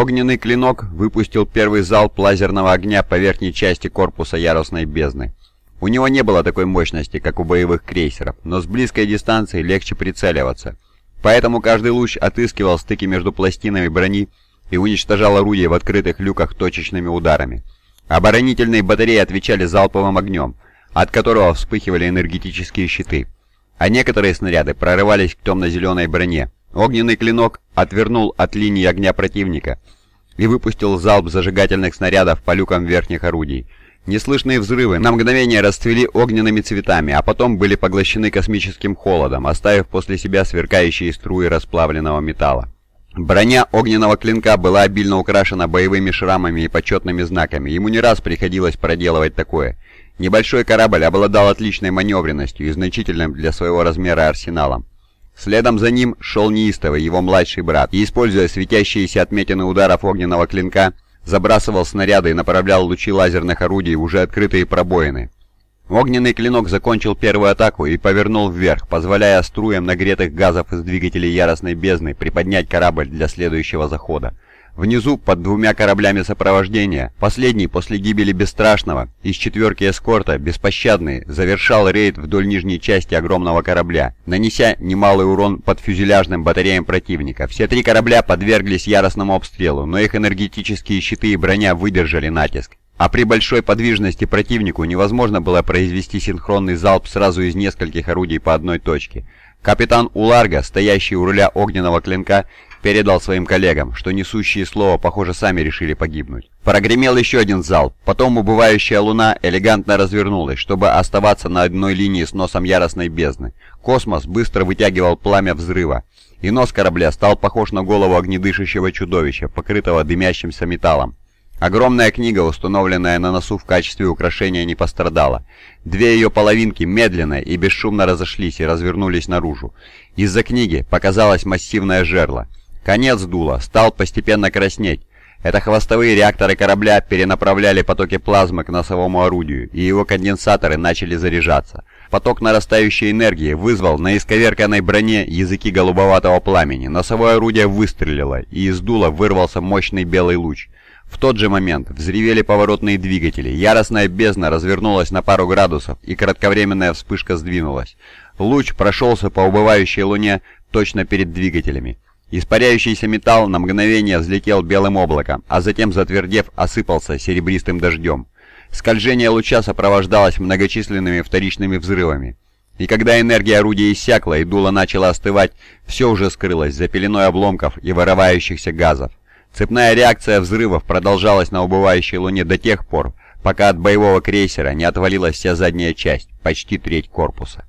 Огненный клинок выпустил первый залп лазерного огня по верхней части корпуса ярусной бездны. У него не было такой мощности, как у боевых крейсеров, но с близкой дистанции легче прицеливаться. Поэтому каждый луч отыскивал стыки между пластинами брони и уничтожал орудия в открытых люках точечными ударами. Оборонительные батареи отвечали залповым огнем, от которого вспыхивали энергетические щиты, а некоторые снаряды прорывались к темно-зеленой броне, Огненный клинок отвернул от линии огня противника и выпустил залп зажигательных снарядов по люкам верхних орудий. Неслышные взрывы на мгновение расцвели огненными цветами, а потом были поглощены космическим холодом, оставив после себя сверкающие струи расплавленного металла. Броня огненного клинка была обильно украшена боевыми шрамами и почетными знаками. Ему не раз приходилось проделывать такое. Небольшой корабль обладал отличной маневренностью и значительным для своего размера арсеналом. Следом за ним шел неистовый, его младший брат, и, используя светящиеся отметины ударов огненного клинка, забрасывал снаряды и направлял лучи лазерных орудий в уже открытые пробоины. Огненный клинок закончил первую атаку и повернул вверх, позволяя струям нагретых газов из двигателей яростной бездны приподнять корабль для следующего захода. Внизу, под двумя кораблями сопровождения, последний после гибели Бесстрашного из четверки эскорта, Беспощадный, завершал рейд вдоль нижней части огромного корабля, нанеся немалый урон под фюзеляжным батареям противника. Все три корабля подверглись яростному обстрелу, но их энергетические щиты и броня выдержали натиск. А при большой подвижности противнику невозможно было произвести синхронный залп сразу из нескольких орудий по одной точке. Капитан Уларга, стоящий у руля огненного клинка, передал своим коллегам, что несущие слово, похоже, сами решили погибнуть. Прогремел еще один залп, потом убывающая луна элегантно развернулась, чтобы оставаться на одной линии с носом яростной бездны. Космос быстро вытягивал пламя взрыва, и нос корабля стал похож на голову огнедышащего чудовища, покрытого дымящимся металлом. Огромная книга, установленная на носу в качестве украшения, не пострадала. Две ее половинки медленно и бесшумно разошлись и развернулись наружу. Из-за книги показалось массивное жерло. Конец дула стал постепенно краснеть. Это хвостовые реакторы корабля перенаправляли потоки плазмы к носовому орудию, и его конденсаторы начали заряжаться. Поток нарастающей энергии вызвал на исковерканной броне языки голубоватого пламени. Носовое орудие выстрелило, и из дула вырвался мощный белый луч. В тот же момент взревели поворотные двигатели, яростная бездна развернулась на пару градусов, и кратковременная вспышка сдвинулась. Луч прошелся по убывающей луне точно перед двигателями. Испаряющийся металл на мгновение взлетел белым облаком, а затем, затвердев, осыпался серебристым дождем. Скольжение луча сопровождалось многочисленными вторичными взрывами. И когда энергия орудия иссякла и дуло начало остывать, все уже скрылось за пеленой обломков и вырывающихся газов. Цепная реакция взрывов продолжалась на убывающей Луне до тех пор, пока от боевого крейсера не отвалилась вся задняя часть, почти треть корпуса.